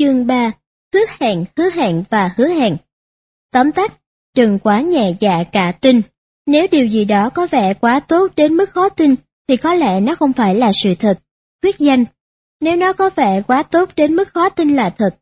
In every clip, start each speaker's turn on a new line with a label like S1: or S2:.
S1: Chương 3 Hứa hẹn, hứa hẹn và hứa hẹn Tóm tắt, đừng quá nhẹ dạ cả tin. Nếu điều gì đó có vẻ quá tốt đến mức khó tin, thì có lẽ nó không phải là sự thật. Quyết danh Nếu nó có vẻ quá tốt đến mức khó tin là thật.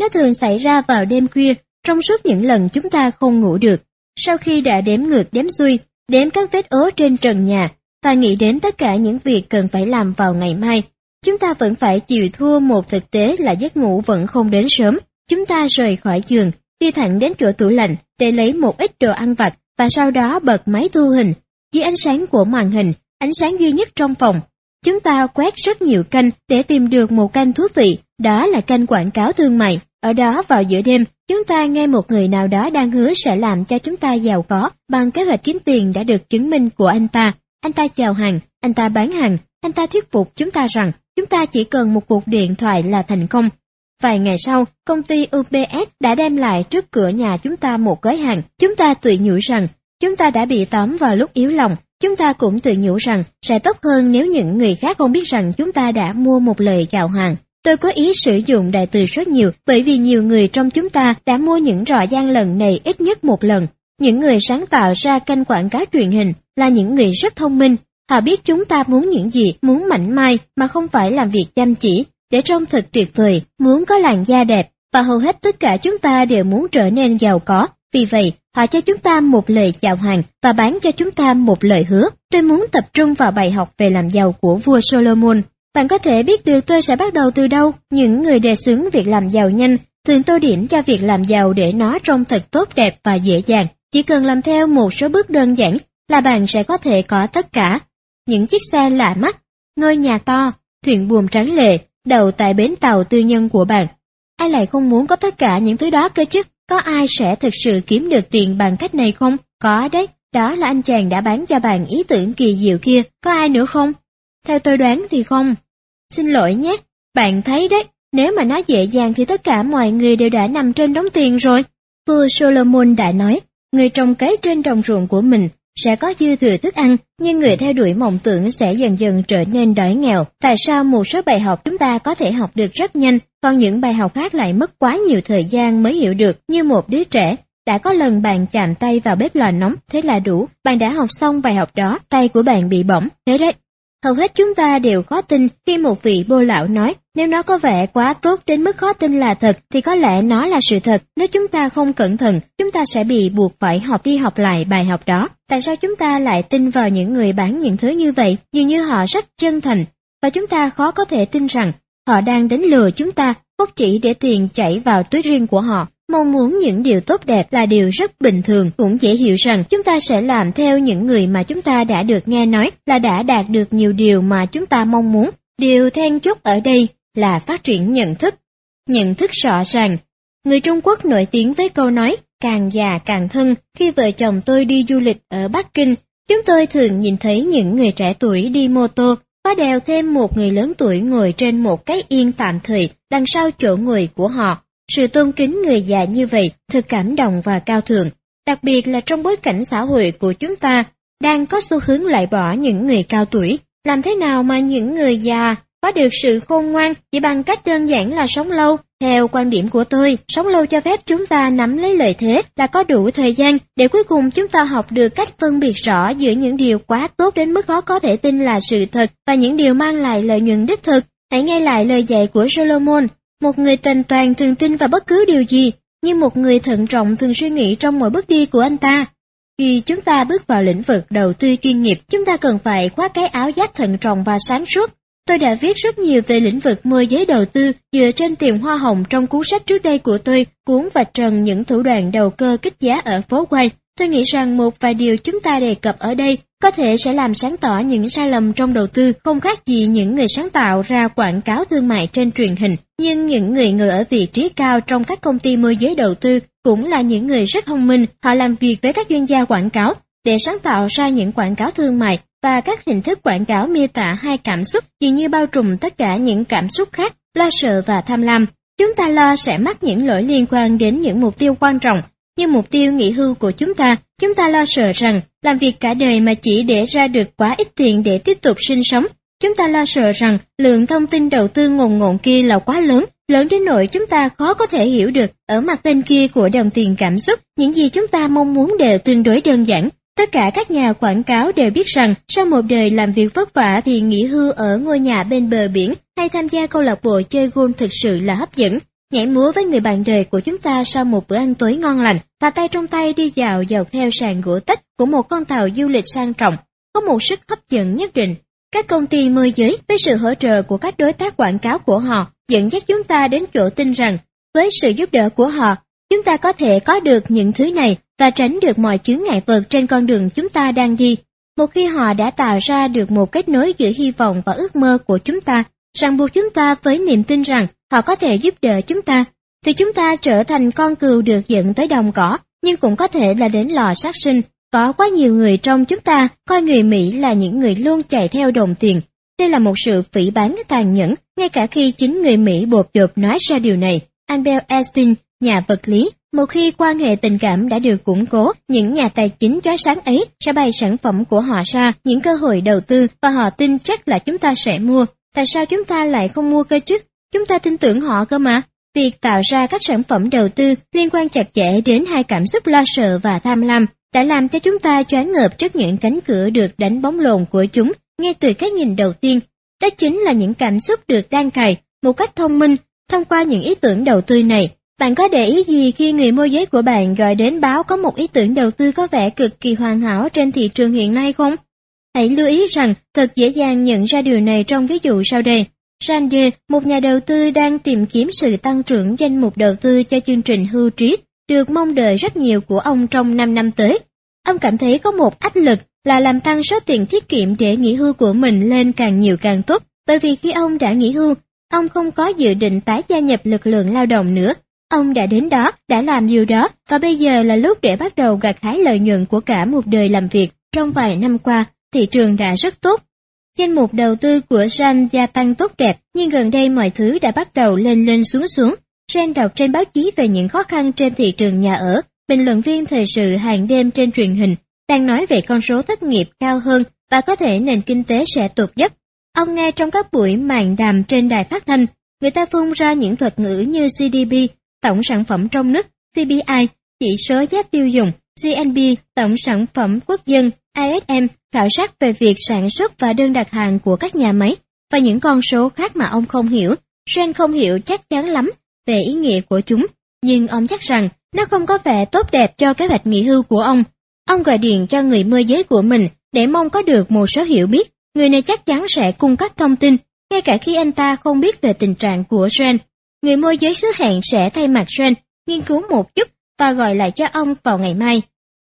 S1: Nó thường xảy ra vào đêm khuya, trong suốt những lần chúng ta không ngủ được. Sau khi đã đếm ngược đếm xuôi, đếm các vết ố trên trần nhà, và nghĩ đến tất cả những việc cần phải làm vào ngày mai, chúng ta vẫn phải chịu thua một thực tế là giấc ngủ vẫn không đến sớm. Chúng ta rời khỏi giường, đi thẳng đến chỗ tủ lạnh để lấy một ít đồ ăn vặt và sau đó bật máy thu hình. Dưới ánh sáng của màn hình, ánh sáng duy nhất trong phòng, chúng ta quét rất nhiều kênh để tìm được một kênh thú vị, đó là kênh quảng cáo thương mại. Ở đó vào giữa đêm, chúng ta nghe một người nào đó đang hứa sẽ làm cho chúng ta giàu có bằng kế hoạch kiếm tiền đã được chứng minh của anh ta. Anh ta chào hàng, anh ta bán hàng, anh ta thuyết phục chúng ta rằng chúng ta chỉ cần một cuộc điện thoại là thành công. Vài ngày sau, công ty UPS đã đem lại trước cửa nhà chúng ta một gói hàng. Chúng ta tự nhủ rằng chúng ta đã bị tóm vào lúc yếu lòng. Chúng ta cũng tự nhủ rằng sẽ tốt hơn nếu những người khác không biết rằng chúng ta đã mua một lời chào hàng. Tôi có ý sử dụng đại từ rất nhiều bởi vì nhiều người trong chúng ta đã mua những trò gian lần này ít nhất một lần. Những người sáng tạo ra kênh quảng cáo truyền hình là những người rất thông minh. Họ biết chúng ta muốn những gì, muốn mảnh mai mà không phải làm việc chăm chỉ, để trông thật tuyệt vời, muốn có làn da đẹp, và hầu hết tất cả chúng ta đều muốn trở nên giàu có. Vì vậy, họ cho chúng ta một lời chào hàng và bán cho chúng ta một lời hứa. Tôi muốn tập trung vào bài học về làm giàu của vua Solomon. Bạn có thể biết được tôi sẽ bắt đầu từ đâu. Những người đề xướng việc làm giàu nhanh thường tô điểm cho việc làm giàu để nó trông thật tốt đẹp và dễ dàng. Chỉ cần làm theo một số bước đơn giản là bạn sẽ có thể có tất cả. Những chiếc xe lạ mắt, ngôi nhà to, thuyền buồm trắng lệ, đầu tại bến tàu tư nhân của bạn. Ai lại không muốn có tất cả những thứ đó cơ chứ? Có ai sẽ thực sự kiếm được tiền bằng cách này không? Có đấy, đó là anh chàng đã bán cho bạn ý tưởng kỳ diệu kia, có ai nữa không? Theo tôi đoán thì không. Xin lỗi nhé, bạn thấy đấy, nếu mà nó dễ dàng thì tất cả mọi người đều đã nằm trên đống tiền rồi. Vua Solomon đã nói, người trồng cấy trên đồng ruộng của mình sẽ có dư thừa thức ăn, nhưng người theo đuổi mộng tưởng sẽ dần dần trở nên đói nghèo. Tại sao một số bài học chúng ta có thể học được rất nhanh, còn những bài học khác lại mất quá nhiều thời gian mới hiểu được, như một đứa trẻ. Đã có lần bạn chạm tay vào bếp lò nóng, thế là đủ, bạn đã học xong bài học đó, tay của bạn bị bỏng, thế đấy. Hầu hết chúng ta đều khó tin khi một vị bô lão nói, nếu nó có vẻ quá tốt đến mức khó tin là thật, thì có lẽ nó là sự thật. Nếu chúng ta không cẩn thận, chúng ta sẽ bị buộc phải học đi học lại bài học đó. Tại sao chúng ta lại tin vào những người bán những thứ như vậy, dường như họ rất chân thành, và chúng ta khó có thể tin rằng họ đang đánh lừa chúng ta, không chỉ để tiền chảy vào túi riêng của họ. Mong muốn những điều tốt đẹp là điều rất bình thường, cũng dễ hiểu rằng chúng ta sẽ làm theo những người mà chúng ta đã được nghe nói là đã đạt được nhiều điều mà chúng ta mong muốn. Điều then chốt ở đây là phát triển nhận thức. Nhận thức rõ ràng. Người Trung Quốc nổi tiếng với câu nói càng già càng thân. Khi vợ chồng tôi đi du lịch ở Bắc Kinh, chúng tôi thường nhìn thấy những người trẻ tuổi đi mô tô, có đèo thêm một người lớn tuổi ngồi trên một cái yên tạm thời đằng sau chỗ ngồi của họ. Sự tôn kính người già như vậy thật cảm động và cao thượng, đặc biệt là trong bối cảnh xã hội của chúng ta đang có xu hướng loại bỏ những người cao tuổi. Làm thế nào mà những người già có được sự khôn ngoan chỉ bằng cách đơn giản là sống lâu? Theo quan điểm của tôi, sống lâu cho phép chúng ta nắm lấy lợi thế là có đủ thời gian để cuối cùng chúng ta học được cách phân biệt rõ giữa những điều quá tốt đến mức khó có thể tin là sự thật và những điều mang lại lợi nhuận đích thực. Hãy nghe lại lời dạy của Solomon, một người toàn toàn thường tin vào bất cứ điều gì, nhưng một người thận trọng thường suy nghĩ trong mỗi bước đi của anh ta. Khi chúng ta bước vào lĩnh vực đầu tư chuyên nghiệp, chúng ta cần phải khoác cái áo giáp thận trọng và sáng suốt. Tôi đã viết rất nhiều về lĩnh vực môi giới đầu tư dựa trên tiền hoa hồng trong cuốn sách trước đây của tôi, cuốn vạch trần những thủ đoạn đầu cơ kích giá ở phố quay. Tôi nghĩ rằng một vài điều chúng ta đề cập ở đây có thể sẽ làm sáng tỏ những sai lầm trong đầu tư, không khác gì những người sáng tạo ra quảng cáo thương mại trên truyền hình. Nhưng những người ngồi ở vị trí cao trong các công ty môi giới đầu tư cũng là những người rất thông minh, họ làm việc với các chuyên gia quảng cáo để sáng tạo ra những quảng cáo thương mại và các hình thức quảng cáo miêu tả hai cảm xúc dường như bao trùm tất cả những cảm xúc khác, lo sợ và tham lam. Chúng ta lo sẽ mắc những lỗi liên quan đến những mục tiêu quan trọng như mục tiêu nghỉ hưu của chúng ta, chúng ta lo sợ rằng làm việc cả đời mà chỉ để ra được quá ít tiền để tiếp tục sinh sống. Chúng ta lo sợ rằng lượng thông tin đầu tư ngồn ngộn kia là quá lớn, lớn đến nỗi chúng ta khó có thể hiểu được ở mặt bên kia của đồng tiền cảm xúc, những gì chúng ta mong muốn đều tương đối đơn giản. Tất cả các nhà quảng cáo đều biết rằng sau một đời làm việc vất vả thì nghỉ hưu ở ngôi nhà bên bờ biển hay tham gia câu lạc bộ chơi golf thực sự là hấp dẫn. Nhảy múa với người bạn đời của chúng ta sau một bữa ăn tối ngon lành và tay trong tay đi dạo dọc theo sàn gỗ tách của một con tàu du lịch sang trọng, có một sức hấp dẫn nhất định. Các công ty môi giới với sự hỗ trợ của các đối tác quảng cáo của họ dẫn dắt chúng ta đến chỗ tin rằng với sự giúp đỡ của họ, chúng ta có thể có được những thứ này và tránh được mọi chướng ngại vật trên con đường chúng ta đang đi. Một khi họ đã tạo ra được một kết nối giữa hy vọng và ước mơ của chúng ta, ràng buộc chúng ta với niềm tin rằng họ có thể giúp đỡ chúng ta, thì chúng ta trở thành con cừu được dẫn tới đồng cỏ, nhưng cũng có thể là đến lò sát sinh. Có quá nhiều người trong chúng ta coi người Mỹ là những người luôn chạy theo đồng tiền. Đây là một sự phỉ bán tàn nhẫn, ngay cả khi chính người Mỹ bột dột nói ra điều này. Albert Einstein, nhà vật lý, một khi quan hệ tình cảm đã được củng cố, những nhà tài chính chói sáng ấy sẽ bày sản phẩm của họ ra những cơ hội đầu tư và họ tin chắc là chúng ta sẽ mua. Tại sao chúng ta lại không mua cơ chứ? Chúng ta tin tưởng họ cơ mà. Việc tạo ra các sản phẩm đầu tư liên quan chặt chẽ đến hai cảm xúc lo sợ và tham lam đã làm cho chúng ta choáng ngợp trước những cánh cửa được đánh bóng lồn của chúng ngay từ cái nhìn đầu tiên. Đó chính là những cảm xúc được đan cài một cách thông minh thông qua những ý tưởng đầu tư này. Bạn có để ý gì khi người môi giới của bạn gọi đến báo có một ý tưởng đầu tư có vẻ cực kỳ hoàn hảo trên thị trường hiện nay không? Hãy lưu ý rằng thật dễ dàng nhận ra điều này trong ví dụ sau đây. Sanjay, một nhà đầu tư đang tìm kiếm sự tăng trưởng danh mục đầu tư cho chương trình hưu trí, được mong đợi rất nhiều của ông trong 5 năm tới. Ông cảm thấy có một áp lực là làm tăng số tiền tiết kiệm để nghỉ hưu của mình lên càng nhiều càng tốt, bởi vì khi ông đã nghỉ hưu, ông không có dự định tái gia nhập lực lượng lao động nữa. Ông đã đến đó, đã làm điều đó, và bây giờ là lúc để bắt đầu gặt hái lợi nhuận của cả một đời làm việc. Trong vài năm qua, thị trường đã rất tốt, Danh mục đầu tư của Jan gia tăng tốt đẹp, nhưng gần đây mọi thứ đã bắt đầu lên lên xuống xuống. Jan đọc trên báo chí về những khó khăn trên thị trường nhà ở, bình luận viên thời sự hàng đêm trên truyền hình, đang nói về con số thất nghiệp cao hơn và có thể nền kinh tế sẽ tụt dốc. Ông nghe trong các buổi màn đàm trên đài phát thanh, người ta phun ra những thuật ngữ như GDP, tổng sản phẩm trong nước, CPI, chỉ số giá tiêu dùng, GNP, tổng sản phẩm quốc dân, ASM khảo sát về việc sản xuất và đơn đặt hàng của các nhà máy, và những con số khác mà ông không hiểu. Jen không hiểu chắc chắn lắm về ý nghĩa của chúng, nhưng ông chắc rằng nó không có vẻ tốt đẹp cho kế hoạch nghỉ hưu của ông. Ông gọi điện cho người môi giới của mình để mong có được một số hiểu biết. Người này chắc chắn sẽ cung cấp thông tin, ngay cả khi anh ta không biết về tình trạng của Jen. Người môi giới hứa hẹn sẽ thay mặt Jen nghiên cứu một chút và gọi lại cho ông vào ngày mai.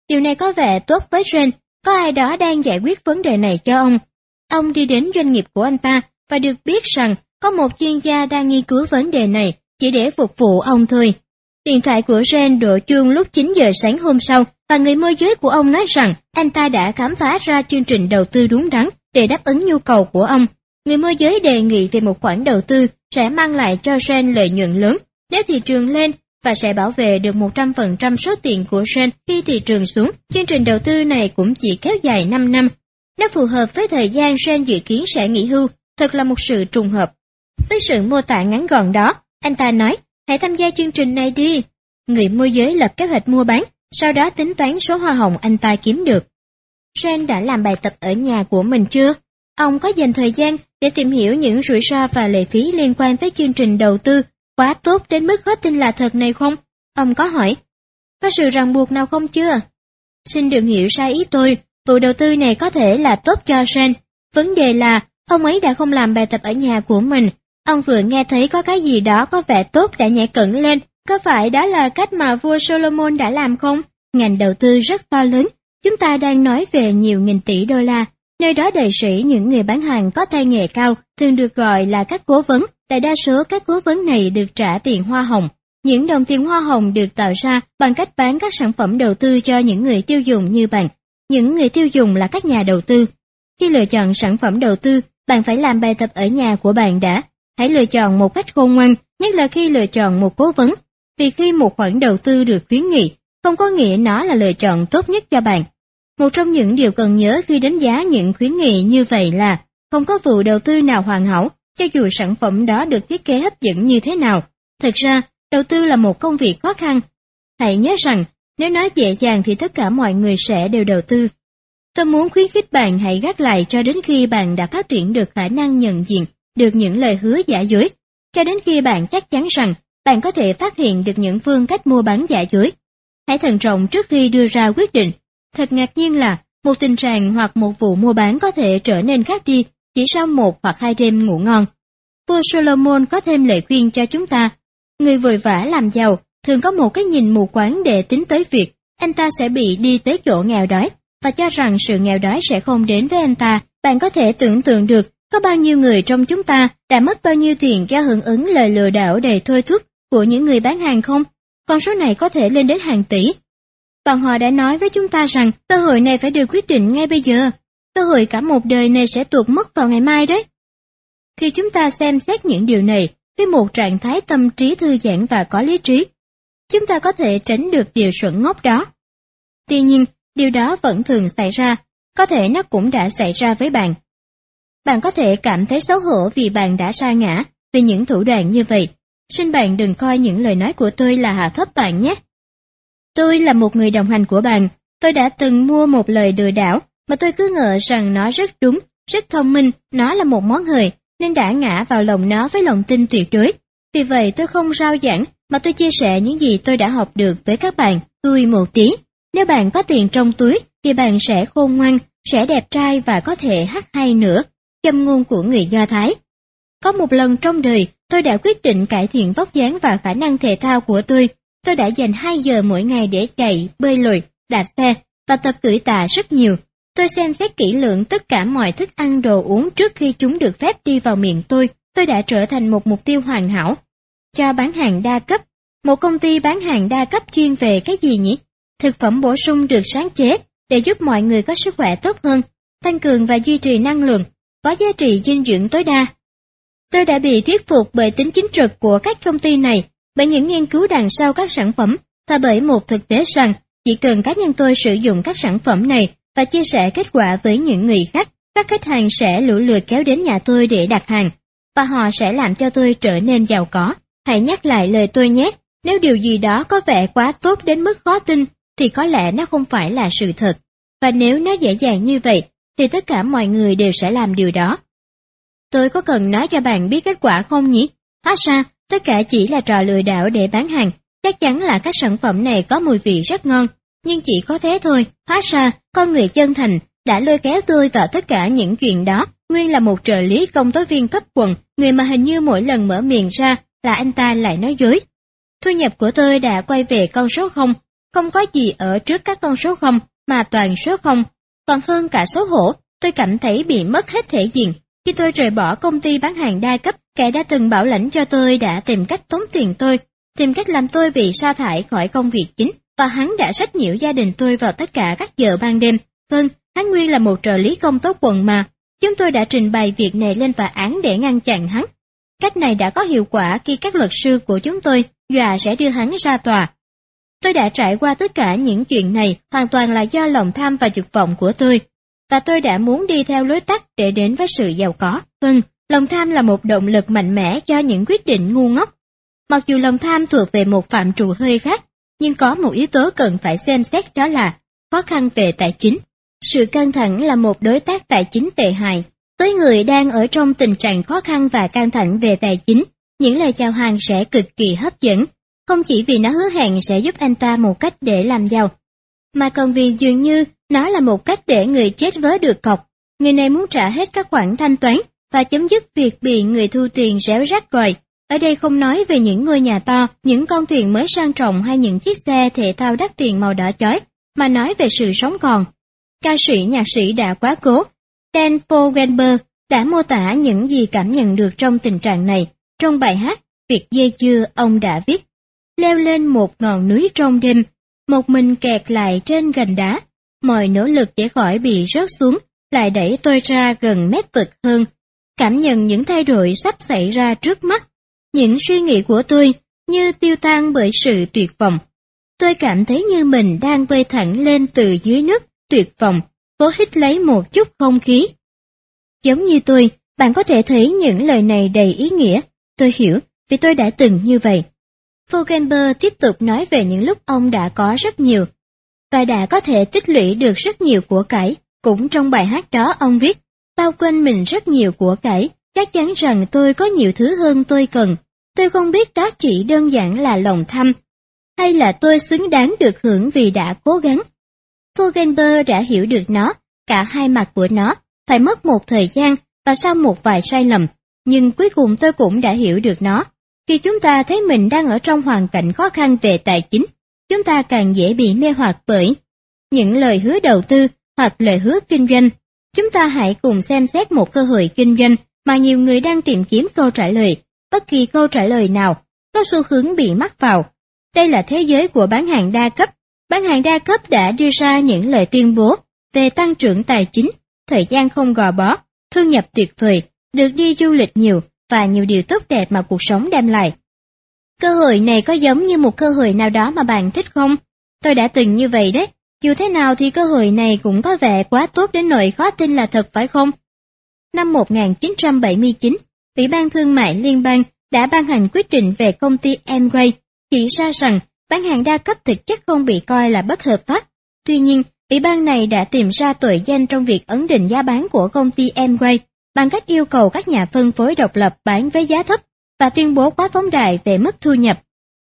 S1: Điều này có vẻ tốt với Jen có ai đó đang giải quyết vấn đề này cho ông. Ông đi đến doanh nghiệp của anh ta và được biết rằng có một chuyên gia đang nghiên cứu vấn đề này chỉ để phục vụ ông thôi. Điện thoại của Ren đổ chuông lúc 9 giờ sáng hôm sau và người môi giới của ông nói rằng anh ta đã khám phá ra chương trình đầu tư đúng đắn để đáp ứng nhu cầu của ông. Người môi giới đề nghị về một khoản đầu tư sẽ mang lại cho Ren lợi nhuận lớn nếu thị trường lên và sẽ bảo vệ được 100% số tiền của Shell khi thị trường xuống. Chương trình đầu tư này cũng chỉ kéo dài 5 năm. Nó phù hợp với thời gian Shell dự kiến sẽ nghỉ hưu, thật là một sự trùng hợp. Với sự mô tả ngắn gọn đó, anh ta nói, hãy tham gia chương trình này đi. Người môi giới lập kế hoạch mua bán, sau đó tính toán số hoa hồng anh ta kiếm được. Shell đã làm bài tập ở nhà của mình chưa? Ông có dành thời gian để tìm hiểu những rủi ro và lệ phí liên quan tới chương trình đầu tư quá tốt đến mức hết tin là thật này không? Ông có hỏi. Có sự ràng buộc nào không chưa? Xin đừng hiểu sai ý tôi, vụ đầu tư này có thể là tốt cho Sen. Vấn đề là, ông ấy đã không làm bài tập ở nhà của mình. Ông vừa nghe thấy có cái gì đó có vẻ tốt đã nhảy cẩn lên. Có phải đó là cách mà vua Solomon đã làm không? Ngành đầu tư rất to lớn. Chúng ta đang nói về nhiều nghìn tỷ đô la. Nơi đó đầy sĩ những người bán hàng có tay nghề cao thường được gọi là các cố vấn Đại đa số các cố vấn này được trả tiền hoa hồng. Những đồng tiền hoa hồng được tạo ra bằng cách bán các sản phẩm đầu tư cho những người tiêu dùng như bạn. Những người tiêu dùng là các nhà đầu tư. Khi lựa chọn sản phẩm đầu tư, bạn phải làm bài tập ở nhà của bạn đã. Hãy lựa chọn một cách khôn ngoan, nhất là khi lựa chọn một cố vấn. Vì khi một khoản đầu tư được khuyến nghị, không có nghĩa nó là lựa chọn tốt nhất cho bạn. Một trong những điều cần nhớ khi đánh giá những khuyến nghị như vậy là không có vụ đầu tư nào hoàn hảo cho dù sản phẩm đó được thiết kế hấp dẫn như thế nào. Thực ra, đầu tư là một công việc khó khăn. Hãy nhớ rằng, nếu nói dễ dàng thì tất cả mọi người sẽ đều đầu tư. Tôi muốn khuyến khích bạn hãy gác lại cho đến khi bạn đã phát triển được khả năng nhận diện được những lời hứa giả dối, cho đến khi bạn chắc chắn rằng bạn có thể phát hiện được những phương cách mua bán giả dối. Hãy thận trọng trước khi đưa ra quyết định. Thật ngạc nhiên là, một tình trạng hoặc một vụ mua bán có thể trở nên khác đi, chỉ sau một hoặc hai đêm ngủ ngon. Vua Solomon có thêm lời khuyên cho chúng ta. Người vội vã làm giàu, thường có một cái nhìn mù quáng để tính tới việc, anh ta sẽ bị đi tới chỗ nghèo đói, và cho rằng sự nghèo đói sẽ không đến với anh ta. Bạn có thể tưởng tượng được, có bao nhiêu người trong chúng ta đã mất bao nhiêu tiền do hưởng ứng lời lừa đảo đầy thôi thúc của những người bán hàng không? Con số này có thể lên đến hàng tỷ. Bọn họ đã nói với chúng ta rằng cơ hội này phải được quyết định ngay bây giờ. Cơ hội cả một đời này sẽ tuột mất vào ngày mai đấy. Khi chúng ta xem xét những điều này với một trạng thái tâm trí thư giãn và có lý trí, chúng ta có thể tránh được điều xuẩn ngốc đó. Tuy nhiên, điều đó vẫn thường xảy ra, có thể nó cũng đã xảy ra với bạn. Bạn có thể cảm thấy xấu hổ vì bạn đã sa ngã vì những thủ đoạn như vậy. Xin bạn đừng coi những lời nói của tôi là hạ thấp bạn nhé. Tôi là một người đồng hành của bạn, tôi đã từng mua một lời lừa đảo mà tôi cứ ngờ rằng nó rất đúng, rất thông minh, nó là một món hời, nên đã ngã vào lòng nó với lòng tin tuyệt đối. Vì vậy tôi không rao giảng mà tôi chia sẻ những gì tôi đã học được với các bạn, tôi một tí. Nếu bạn có tiền trong túi thì bạn sẽ khôn ngoan, sẽ đẹp trai và có thể hát hay nữa, châm ngôn của người Do Thái. Có một lần trong đời, tôi đã quyết định cải thiện vóc dáng và khả năng thể thao của tôi. Tôi đã dành 2 giờ mỗi ngày để chạy, bơi lội, đạp xe và tập cưỡi tạ rất nhiều. Tôi xem xét kỹ lưỡng tất cả mọi thức ăn đồ uống trước khi chúng được phép đi vào miệng tôi. Tôi đã trở thành một mục tiêu hoàn hảo. Cho bán hàng đa cấp. Một công ty bán hàng đa cấp chuyên về cái gì nhỉ? Thực phẩm bổ sung được sáng chế để giúp mọi người có sức khỏe tốt hơn, tăng cường và duy trì năng lượng, có giá trị dinh dưỡng tối đa. Tôi đã bị thuyết phục bởi tính chính trực của các công ty này, bởi những nghiên cứu đằng sau các sản phẩm, và bởi một thực tế rằng chỉ cần cá nhân tôi sử dụng các sản phẩm này và chia sẻ kết quả với những người khác, các khách hàng sẽ lũ lượt kéo đến nhà tôi để đặt hàng, và họ sẽ làm cho tôi trở nên giàu có. Hãy nhắc lại lời tôi nhé, nếu điều gì đó có vẻ quá tốt đến mức khó tin, thì có lẽ nó không phải là sự thật. Và nếu nó dễ dàng như vậy, thì tất cả mọi người đều sẽ làm điều đó. Tôi có cần nói cho bạn biết kết quả không nhỉ? Hóa ra, tất cả chỉ là trò lừa đảo để bán hàng. Chắc chắn là các sản phẩm này có mùi vị rất ngon, nhưng chỉ có thế thôi. Hóa ra, con người chân thành đã lôi kéo tôi vào tất cả những chuyện đó. Nguyên là một trợ lý công tố viên cấp quần, người mà hình như mỗi lần mở miệng ra là anh ta lại nói dối. Thu nhập của tôi đã quay về con số không, không có gì ở trước các con số không, mà toàn số không. Còn hơn cả xấu hổ, tôi cảm thấy bị mất hết thể diện. Khi tôi rời bỏ công ty bán hàng đa cấp, kẻ đã từng bảo lãnh cho tôi đã tìm cách tống tiền tôi, tìm cách làm tôi bị sa thải khỏi công việc chính, và hắn đã sách nhiễu gia đình tôi vào tất cả các giờ ban đêm. Vâng, hắn nguyên là một trợ lý công tố quần mà. Chúng tôi đã trình bày việc này lên tòa án để ngăn chặn hắn. Cách này đã có hiệu quả khi các luật sư của chúng tôi dọa sẽ đưa hắn ra tòa. Tôi đã trải qua tất cả những chuyện này hoàn toàn là do lòng tham và dục vọng của tôi, và tôi đã muốn đi theo lối tắt để đến với sự giàu có. Vâng, lòng tham là một động lực mạnh mẽ cho những quyết định ngu ngốc. Mặc dù lòng tham thuộc về một phạm trù hơi khác, nhưng có một yếu tố cần phải xem xét đó là khó khăn về tài chính. Sự căng thẳng là một đối tác tài chính tệ hại. Với người đang ở trong tình trạng khó khăn và căng thẳng về tài chính, những lời chào hàng sẽ cực kỳ hấp dẫn không chỉ vì nó hứa hẹn sẽ giúp anh ta một cách để làm giàu, mà còn vì dường như nó là một cách để người chết vớ được cọc. Người này muốn trả hết các khoản thanh toán và chấm dứt việc bị người thu tiền réo rắt gọi. Ở đây không nói về những ngôi nhà to, những con thuyền mới sang trọng hay những chiếc xe thể thao đắt tiền màu đỏ chói, mà nói về sự sống còn. Ca sĩ nhạc sĩ đã quá cố. Dan Fogelberg đã mô tả những gì cảm nhận được trong tình trạng này. Trong bài hát, Việc dây dưa ông đã viết leo lên một ngọn núi trong đêm, một mình kẹt lại trên gành đá. Mọi nỗ lực để khỏi bị rớt xuống lại đẩy tôi ra gần mét vực hơn. Cảm nhận những thay đổi sắp xảy ra trước mắt. Những suy nghĩ của tôi như tiêu tan bởi sự tuyệt vọng. Tôi cảm thấy như mình đang bơi thẳng lên từ dưới nước, tuyệt vọng, cố hít lấy một chút không khí. Giống như tôi, Bạn có thể thấy những lời này đầy ý nghĩa. Tôi hiểu, vì tôi đã từng như vậy. Fogelberg tiếp tục nói về những lúc ông đã có rất nhiều và đã có thể tích lũy được rất nhiều của cải. Cũng trong bài hát đó ông viết, bao quanh mình rất nhiều của cải, chắc chắn rằng tôi có nhiều thứ hơn tôi cần. Tôi không biết đó chỉ đơn giản là lòng thăm, hay là tôi xứng đáng được hưởng vì đã cố gắng. Fogelberg đã hiểu được nó, cả hai mặt của nó, phải mất một thời gian và sau một vài sai lầm, nhưng cuối cùng tôi cũng đã hiểu được nó. Khi chúng ta thấy mình đang ở trong hoàn cảnh khó khăn về tài chính, chúng ta càng dễ bị mê hoặc bởi những lời hứa đầu tư hoặc lời hứa kinh doanh. Chúng ta hãy cùng xem xét một cơ hội kinh doanh mà nhiều người đang tìm kiếm câu trả lời. Bất kỳ câu trả lời nào có xu hướng bị mắc vào. Đây là thế giới của bán hàng đa cấp. Bán hàng đa cấp đã đưa ra những lời tuyên bố về tăng trưởng tài chính, thời gian không gò bó, thu nhập tuyệt vời, được đi du lịch nhiều và nhiều điều tốt đẹp mà cuộc sống đem lại. Cơ hội này có giống như một cơ hội nào đó mà bạn thích không? Tôi đã từng như vậy đấy. Dù thế nào thì cơ hội này cũng có vẻ quá tốt đến nỗi khó tin là thật phải không? Năm 1979, Ủy ban Thương mại Liên bang đã ban hành quyết định về công ty Amway, chỉ ra rằng bán hàng đa cấp thực chất không bị coi là bất hợp pháp. Tuy nhiên, Ủy ban này đã tìm ra tội danh trong việc ấn định giá bán của công ty Amway bằng cách yêu cầu các nhà phân phối độc lập bán với giá thấp và tuyên bố quá phóng đại về mức thu nhập.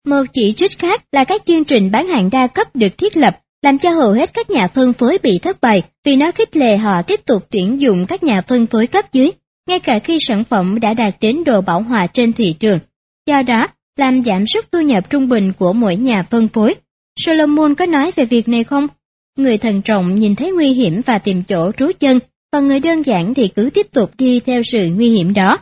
S1: Một chỉ trích khác là các chương trình bán hàng đa cấp được thiết lập làm cho hầu hết các nhà phân phối bị thất bại vì nó khích lệ họ tiếp tục tuyển dụng các nhà phân phối cấp dưới, ngay cả khi sản phẩm đã đạt đến độ bảo hòa trên thị trường. Do đó, làm giảm sức thu nhập trung bình của mỗi nhà phân phối. Solomon có nói về việc này không? Người thần trọng nhìn thấy nguy hiểm và tìm chỗ trú chân, còn người đơn giản thì cứ tiếp tục đi theo sự nguy hiểm đó.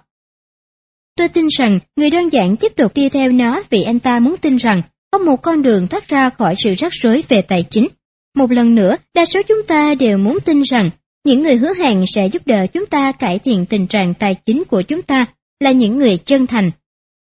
S1: Tôi tin rằng người đơn giản tiếp tục đi theo nó vì anh ta muốn tin rằng có một con đường thoát ra khỏi sự rắc rối về tài chính. Một lần nữa, đa số chúng ta đều muốn tin rằng những người hứa hẹn sẽ giúp đỡ chúng ta cải thiện tình trạng tài chính của chúng ta là những người chân thành.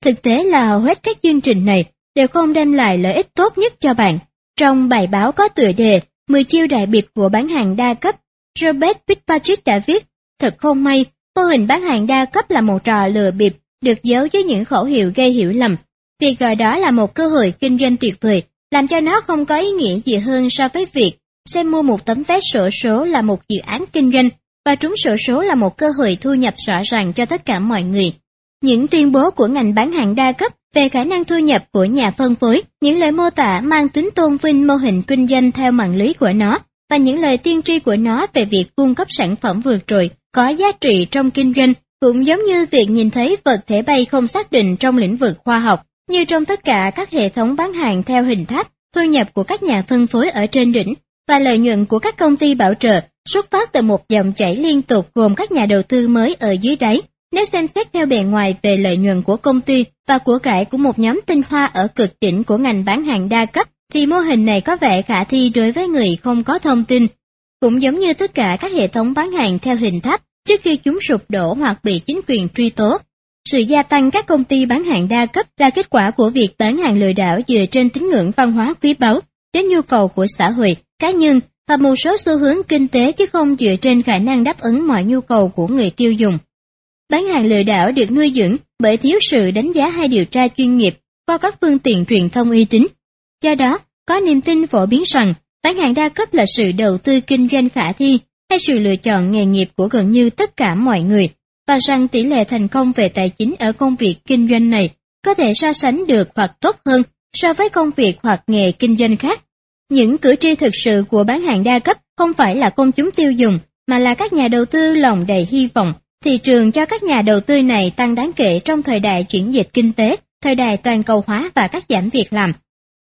S1: Thực tế là hầu hết các chương trình này đều không đem lại lợi ích tốt nhất cho bạn. Trong bài báo có tựa đề 10 chiêu đại biệt của bán hàng đa cấp, Robert Fitzpatrick đã viết, thật không may, mô hình bán hàng đa cấp là một trò lừa bịp được giấu dưới những khẩu hiệu gây hiểu lầm. Việc gọi đó là một cơ hội kinh doanh tuyệt vời, làm cho nó không có ý nghĩa gì hơn so với việc xem mua một tấm vé sổ số là một dự án kinh doanh và trúng sổ số là một cơ hội thu nhập rõ ràng cho tất cả mọi người. Những tuyên bố của ngành bán hàng đa cấp về khả năng thu nhập của nhà phân phối, những lời mô tả mang tính tôn vinh mô hình kinh doanh theo mạng lưới của nó và những lời tiên tri của nó về việc cung cấp sản phẩm vượt trội có giá trị trong kinh doanh cũng giống như việc nhìn thấy vật thể bay không xác định trong lĩnh vực khoa học, như trong tất cả các hệ thống bán hàng theo hình tháp, thu nhập của các nhà phân phối ở trên đỉnh và lợi nhuận của các công ty bảo trợ xuất phát từ một dòng chảy liên tục gồm các nhà đầu tư mới ở dưới đáy. Nếu xem xét theo bề ngoài về lợi nhuận của công ty và của cải của một nhóm tinh hoa ở cực đỉnh của ngành bán hàng đa cấp, thì mô hình này có vẻ khả thi đối với người không có thông tin. Cũng giống như tất cả các hệ thống bán hàng theo hình tháp, trước khi chúng sụp đổ hoặc bị chính quyền truy tố. Sự gia tăng các công ty bán hàng đa cấp là kết quả của việc bán hàng lừa đảo dựa trên tín ngưỡng văn hóa quý báu, đến nhu cầu của xã hội, cá nhân và một số xu hướng kinh tế chứ không dựa trên khả năng đáp ứng mọi nhu cầu của người tiêu dùng. Bán hàng lừa đảo được nuôi dưỡng bởi thiếu sự đánh giá hay điều tra chuyên nghiệp qua các phương tiện truyền thông uy tín. Do đó, có niềm tin phổ biến rằng bán hàng đa cấp là sự đầu tư kinh doanh khả thi hay sự lựa chọn nghề nghiệp của gần như tất cả mọi người, và rằng tỷ lệ thành công về tài chính ở công việc kinh doanh này có thể so sánh được hoặc tốt hơn so với công việc hoặc nghề kinh doanh khác. Những cử tri thực sự của bán hàng đa cấp không phải là công chúng tiêu dùng, mà là các nhà đầu tư lòng đầy hy vọng. Thị trường cho các nhà đầu tư này tăng đáng kể trong thời đại chuyển dịch kinh tế, thời đại toàn cầu hóa và các giảm việc làm.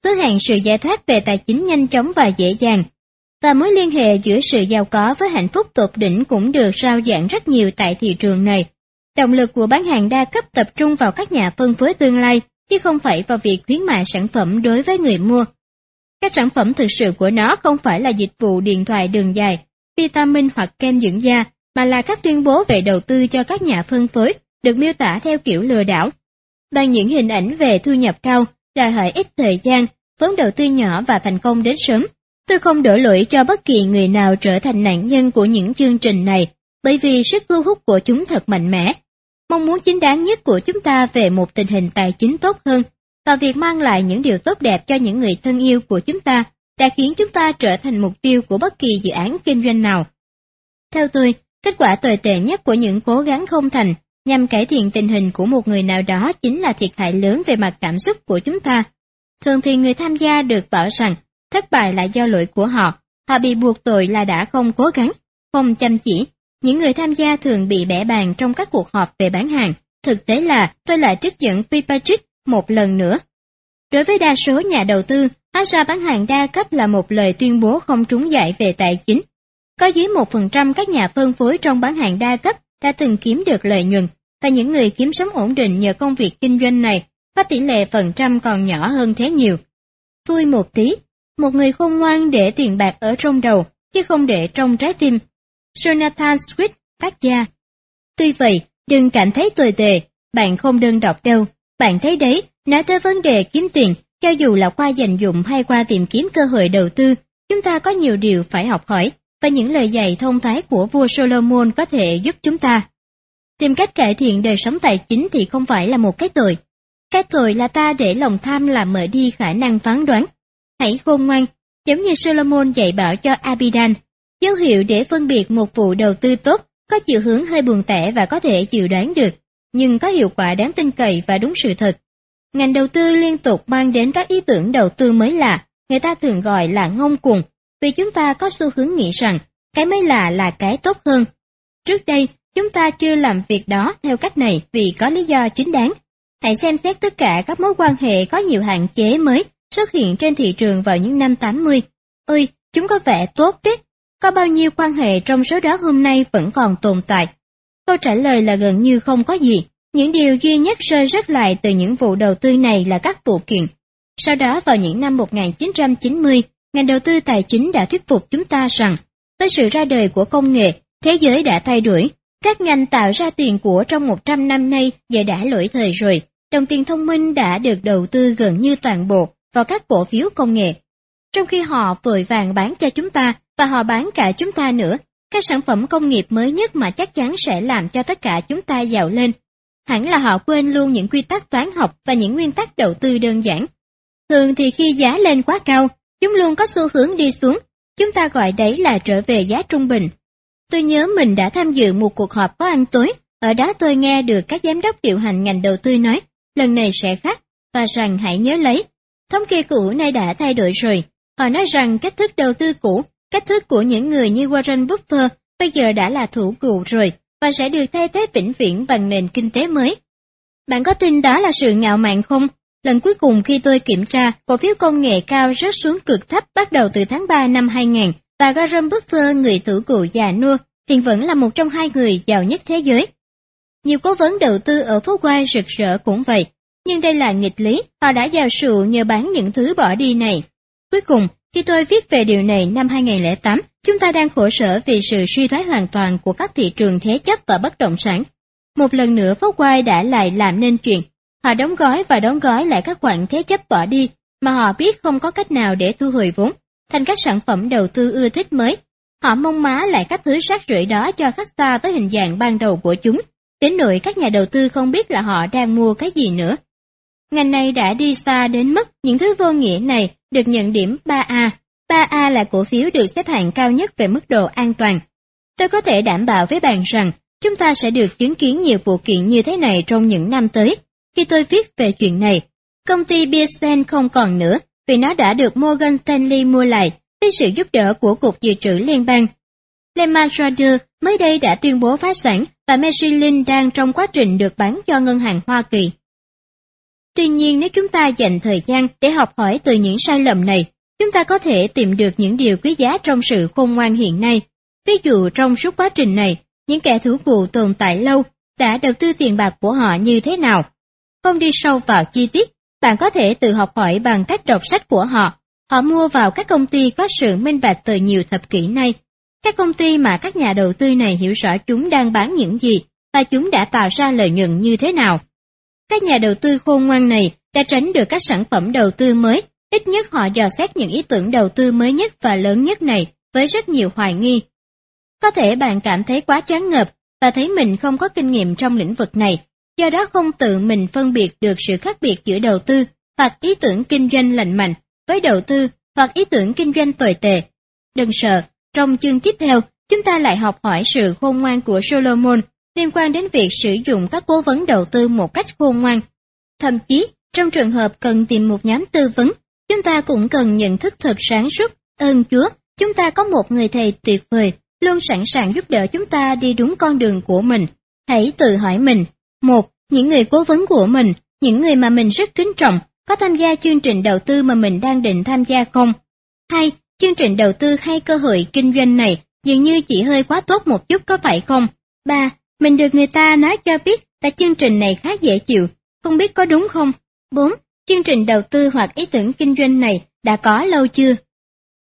S1: thứ hạng sự giải thoát về tài chính nhanh chóng và dễ dàng, và mối liên hệ giữa sự giàu có với hạnh phúc tột đỉnh cũng được rao giảng rất nhiều tại thị trường này. Động lực của bán hàng đa cấp tập trung vào các nhà phân phối tương lai, chứ không phải vào việc khuyến mại sản phẩm đối với người mua. Các sản phẩm thực sự của nó không phải là dịch vụ điện thoại đường dài, vitamin hoặc kem dưỡng da, mà là các tuyên bố về đầu tư cho các nhà phân phối, được miêu tả theo kiểu lừa đảo. Bằng những hình ảnh về thu nhập cao, đòi hỏi ít thời gian, vốn đầu tư nhỏ và thành công đến sớm, Tôi không đổ lỗi cho bất kỳ người nào trở thành nạn nhân của những chương trình này. bởi vì sức thu hút của chúng thật mạnh mẽ. Mong muốn chính đáng nhất của chúng ta về một tình hình tài chính tốt hơn và việc mang lại những điều tốt đẹp cho những người thân yêu của chúng ta đã khiến chúng ta trở thành mục tiêu của bất kỳ dự án kinh doanh nào. Theo tôi, kết quả tồi tệ nhất của những cố gắng không thành nhằm cải thiện tình hình của một người nào đó chính là thiệt hại lớn về mặt cảm xúc của chúng ta. Thường thì người tham gia được bảo rằng thất bại là do lỗi của họ, họ bị buộc tội là đã không cố gắng, không chăm chỉ. Những người tham gia thường bị bẻ bàn trong các cuộc họp về bán hàng. Thực tế là tôi lại trích dẫn Pipatrick một lần nữa. Đối với đa số nhà đầu tư, hóa ra bán hàng đa cấp là một lời tuyên bố không trúng giải về tài chính. Có dưới 1% các nhà phân phối trong bán hàng đa cấp đã từng kiếm được lợi nhuận, và những người kiếm sống ổn định nhờ công việc kinh doanh này có tỷ lệ phần trăm còn nhỏ hơn thế nhiều. Vui một tí, một người khôn ngoan để tiền bạc ở trong đầu, chứ không để trong trái tim. Jonathan Swift, tác gia. Tuy vậy, đừng cảm thấy tồi tệ, bạn không đơn độc đâu. Bạn thấy đấy, nói tới vấn đề kiếm tiền, cho dù là qua dành dụng hay qua tìm kiếm cơ hội đầu tư, chúng ta có nhiều điều phải học hỏi, và những lời dạy thông thái của vua Solomon có thể giúp chúng ta. Tìm cách cải thiện đời sống tài chính thì không phải là một cái tội. Cái tội là ta để lòng tham làm mở đi khả năng phán đoán. Hãy khôn ngoan, giống như Solomon dạy bảo cho Abidan, dấu hiệu để phân biệt một vụ đầu tư tốt có chiều hướng hơi buồn tẻ và có thể dự đoán được, nhưng có hiệu quả đáng tin cậy và đúng sự thật. Ngành đầu tư liên tục mang đến các ý tưởng đầu tư mới lạ, người ta thường gọi là ngông cuồng, vì chúng ta có xu hướng nghĩ rằng cái mới lạ là cái tốt hơn. Trước đây, chúng ta chưa làm việc đó theo cách này vì có lý do chính đáng. Hãy xem xét tất cả các mối quan hệ có nhiều hạn chế mới xuất hiện trên thị trường vào những năm 80. Ơi, chúng có vẻ tốt đấy. Có bao nhiêu quan hệ trong số đó hôm nay vẫn còn tồn tại? Câu trả lời là gần như không có gì. Những điều duy nhất rơi rớt lại từ những vụ đầu tư này là các vụ kiện. Sau đó vào những năm 1990, ngành đầu tư tài chính đã thuyết phục chúng ta rằng, với sự ra đời của công nghệ, thế giới đã thay đổi. Các ngành tạo ra tiền của trong 100 năm nay giờ đã lỗi thời rồi. Đồng tiền thông minh đã được đầu tư gần như toàn bộ vào các cổ phiếu công nghệ. Trong khi họ vội vàng bán cho chúng ta và họ bán cả chúng ta nữa, các sản phẩm công nghiệp mới nhất mà chắc chắn sẽ làm cho tất cả chúng ta giàu lên. Hẳn là họ quên luôn những quy tắc toán học và những nguyên tắc đầu tư đơn giản. Thường thì khi giá lên quá cao, Chúng luôn có xu hướng đi xuống, chúng ta gọi đấy là trở về giá trung bình. Tôi nhớ mình đã tham dự một cuộc họp có ăn tối, ở đó tôi nghe được các giám đốc điều hành ngành đầu tư nói, lần này sẽ khác, và rằng hãy nhớ lấy. Thống kê cũ nay đã thay đổi rồi. Họ nói rằng cách thức đầu tư cũ, cách thức của những người như Warren Buffett bây giờ đã là thủ cụ rồi và sẽ được thay thế vĩnh viễn bằng nền kinh tế mới. Bạn có tin đó là sự ngạo mạn không? Lần cuối cùng khi tôi kiểm tra, cổ phiếu công nghệ cao rớt xuống cực thấp bắt đầu từ tháng 3 năm 2000 và Warren Buffett, người thủ cụ già nua, hiện vẫn là một trong hai người giàu nhất thế giới. Nhiều cố vấn đầu tư ở phố Wall rực rỡ cũng vậy, nhưng đây là nghịch lý, họ đã giàu sụ nhờ bán những thứ bỏ đi này. Cuối cùng, khi tôi viết về điều này năm 2008, chúng ta đang khổ sở vì sự suy thoái hoàn toàn của các thị trường thế chấp và bất động sản. Một lần nữa phố quay đã lại làm nên chuyện Họ đóng gói và đóng gói lại các khoản thế chấp bỏ đi mà họ biết không có cách nào để thu hồi vốn thành các sản phẩm đầu tư ưa thích mới. Họ mong má lại các thứ rác rưởi đó cho khách xa với hình dạng ban đầu của chúng, đến nỗi các nhà đầu tư không biết là họ đang mua cái gì nữa. Ngành này đã đi xa đến mức những thứ vô nghĩa này được nhận điểm 3A. 3A là cổ phiếu được xếp hạng cao nhất về mức độ an toàn. Tôi có thể đảm bảo với bạn rằng chúng ta sẽ được chứng kiến nhiều vụ kiện như thế này trong những năm tới. Khi tôi viết về chuyện này, công ty Pearson không còn nữa vì nó đã được Morgan Stanley mua lại với sự giúp đỡ của Cục Dự trữ Liên bang. Lehman Brothers mới đây đã tuyên bố phá sản và Merrill Lynch đang trong quá trình được bán cho ngân hàng Hoa Kỳ. Tuy nhiên nếu chúng ta dành thời gian để học hỏi từ những sai lầm này, chúng ta có thể tìm được những điều quý giá trong sự khôn ngoan hiện nay. Ví dụ trong suốt quá trình này, những kẻ thủ cụ tồn tại lâu đã đầu tư tiền bạc của họ như thế nào không đi sâu vào chi tiết, bạn có thể tự học hỏi bằng cách đọc sách của họ. Họ mua vào các công ty có sự minh bạch từ nhiều thập kỷ nay. Các công ty mà các nhà đầu tư này hiểu rõ chúng đang bán những gì và chúng đã tạo ra lợi nhuận như thế nào. Các nhà đầu tư khôn ngoan này đã tránh được các sản phẩm đầu tư mới, ít nhất họ dò xét những ý tưởng đầu tư mới nhất và lớn nhất này với rất nhiều hoài nghi. Có thể bạn cảm thấy quá chán ngợp và thấy mình không có kinh nghiệm trong lĩnh vực này, do đó không tự mình phân biệt được sự khác biệt giữa đầu tư hoặc ý tưởng kinh doanh lành mạnh với đầu tư hoặc ý tưởng kinh doanh tồi tệ. Đừng sợ, trong chương tiếp theo, chúng ta lại học hỏi sự khôn ngoan của Solomon liên quan đến việc sử dụng các cố vấn đầu tư một cách khôn ngoan. Thậm chí, trong trường hợp cần tìm một nhóm tư vấn, chúng ta cũng cần nhận thức thật sáng suốt, ơn Chúa, chúng ta có một người thầy tuyệt vời, luôn sẵn sàng giúp đỡ chúng ta đi đúng con đường của mình. Hãy tự hỏi mình, một, những người cố vấn của mình, những người mà mình rất kính trọng, có tham gia chương trình đầu tư mà mình đang định tham gia không? Hai, chương trình đầu tư hay cơ hội kinh doanh này dường như chỉ hơi quá tốt một chút có phải không? Ba, mình được người ta nói cho biết là chương trình này khá dễ chịu, không biết có đúng không? 4. Chương trình đầu tư hoặc ý tưởng kinh doanh này đã có lâu chưa?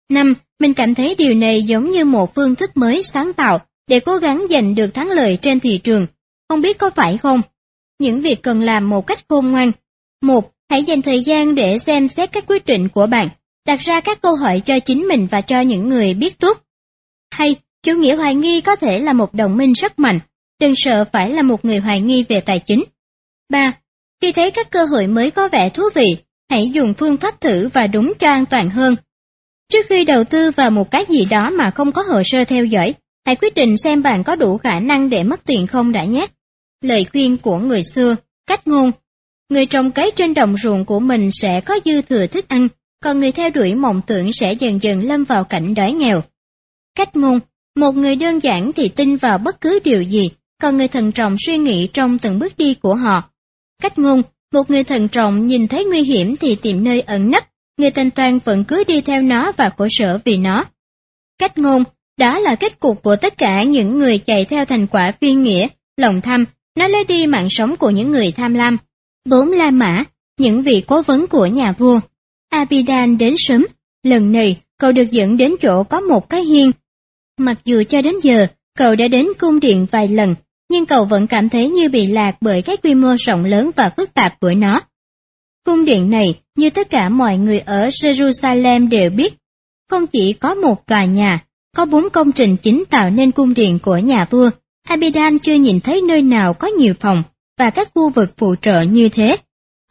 S1: 5. Mình cảm thấy điều này giống như một phương thức mới sáng tạo để cố gắng giành được thắng lợi trên thị trường. Không biết có phải không? Những việc cần làm một cách khôn ngoan. 1. Hãy dành thời gian để xem xét các quyết định của bạn, đặt ra các câu hỏi cho chính mình và cho những người biết tốt. Hay, chủ nghĩa hoài nghi có thể là một đồng minh rất mạnh, đừng sợ phải là một người hoài nghi về tài chính. 3. Khi thấy các cơ hội mới có vẻ thú vị, hãy dùng phương pháp thử và đúng cho an toàn hơn. Trước khi đầu tư vào một cái gì đó mà không có hồ sơ theo dõi, hãy quyết định xem bạn có đủ khả năng để mất tiền không đã nhé. Lời khuyên của người xưa, cách ngôn. Người trồng cấy trên đồng ruộng của mình sẽ có dư thừa thức ăn, còn người theo đuổi mộng tưởng sẽ dần dần lâm vào cảnh đói nghèo. Cách ngôn, một người đơn giản thì tin vào bất cứ điều gì, còn người thận trọng suy nghĩ trong từng bước đi của họ. Cách ngôn, một người thận trọng nhìn thấy nguy hiểm thì tìm nơi ẩn nấp, người thanh toàn vẫn cứ đi theo nó và khổ sở vì nó. Cách ngôn, đó là kết cục của tất cả những người chạy theo thành quả phi nghĩa, lòng tham, nó lấy đi mạng sống của những người tham lam. Bốn La Mã, những vị cố vấn của nhà vua. Abidan đến sớm, lần này cậu được dẫn đến chỗ có một cái hiên. Mặc dù cho đến giờ, cậu đã đến cung điện vài lần, nhưng cậu vẫn cảm thấy như bị lạc bởi cái quy mô rộng lớn và phức tạp của nó. Cung điện này, như tất cả mọi người ở Jerusalem đều biết, không chỉ có một tòa nhà, có bốn công trình chính tạo nên cung điện của nhà vua. Abidan chưa nhìn thấy nơi nào có nhiều phòng và các khu vực phụ trợ như thế.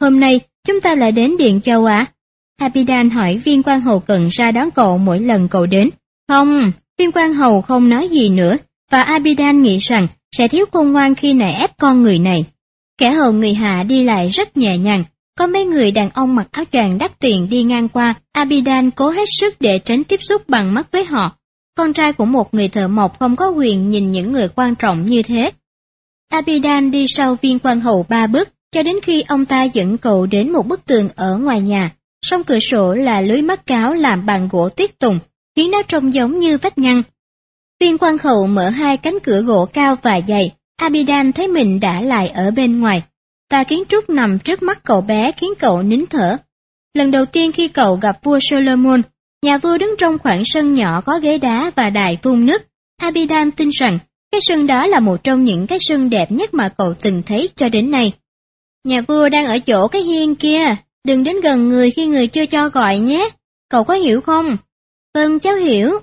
S1: Hôm nay, chúng ta lại đến Điện Châu Á. Abidan hỏi viên quan hầu cận ra đón cậu mỗi lần cậu đến. Không, viên quan hầu không nói gì nữa, và Abidan nghĩ rằng sẽ thiếu khôn ngoan khi nảy ép con người này. Kẻ hầu người hạ đi lại rất nhẹ nhàng, có mấy người đàn ông mặc áo choàng đắt tiền đi ngang qua, Abidan cố hết sức để tránh tiếp xúc bằng mắt với họ. Con trai của một người thợ mộc không có quyền nhìn những người quan trọng như thế. Abidan đi sau viên quan hầu ba bước, cho đến khi ông ta dẫn cậu đến một bức tường ở ngoài nhà. Song cửa sổ là lưới mắt cáo làm bằng gỗ tuyết tùng, khiến nó trông giống như vách ngăn. Viên quan hầu mở hai cánh cửa gỗ cao và dày, Abidan thấy mình đã lại ở bên ngoài. Tòa kiến trúc nằm trước mắt cậu bé khiến cậu nín thở. Lần đầu tiên khi cậu gặp vua Solomon, nhà vua đứng trong khoảng sân nhỏ có ghế đá và đài phun nước. Abidan tin rằng cái sân đó là một trong những cái sân đẹp nhất mà cậu từng thấy cho đến nay. Nhà vua đang ở chỗ cái hiên kia, đừng đến gần người khi người chưa cho gọi nhé. Cậu có hiểu không? Vâng, cháu hiểu.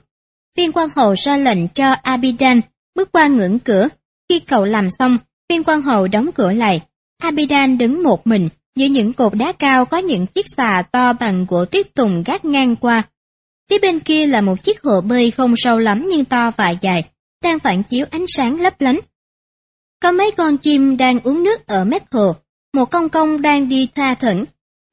S1: Viên quan hầu ra lệnh cho Abidan bước qua ngưỡng cửa. Khi cậu làm xong, viên quan hầu đóng cửa lại. Abidan đứng một mình giữa những cột đá cao có những chiếc xà to bằng gỗ tuyết tùng gác ngang qua. Phía bên kia là một chiếc hồ bơi không sâu lắm nhưng to và dài, đang phản chiếu ánh sáng lấp lánh. Có mấy con chim đang uống nước ở mép hồ, một con công đang đi tha thẩn.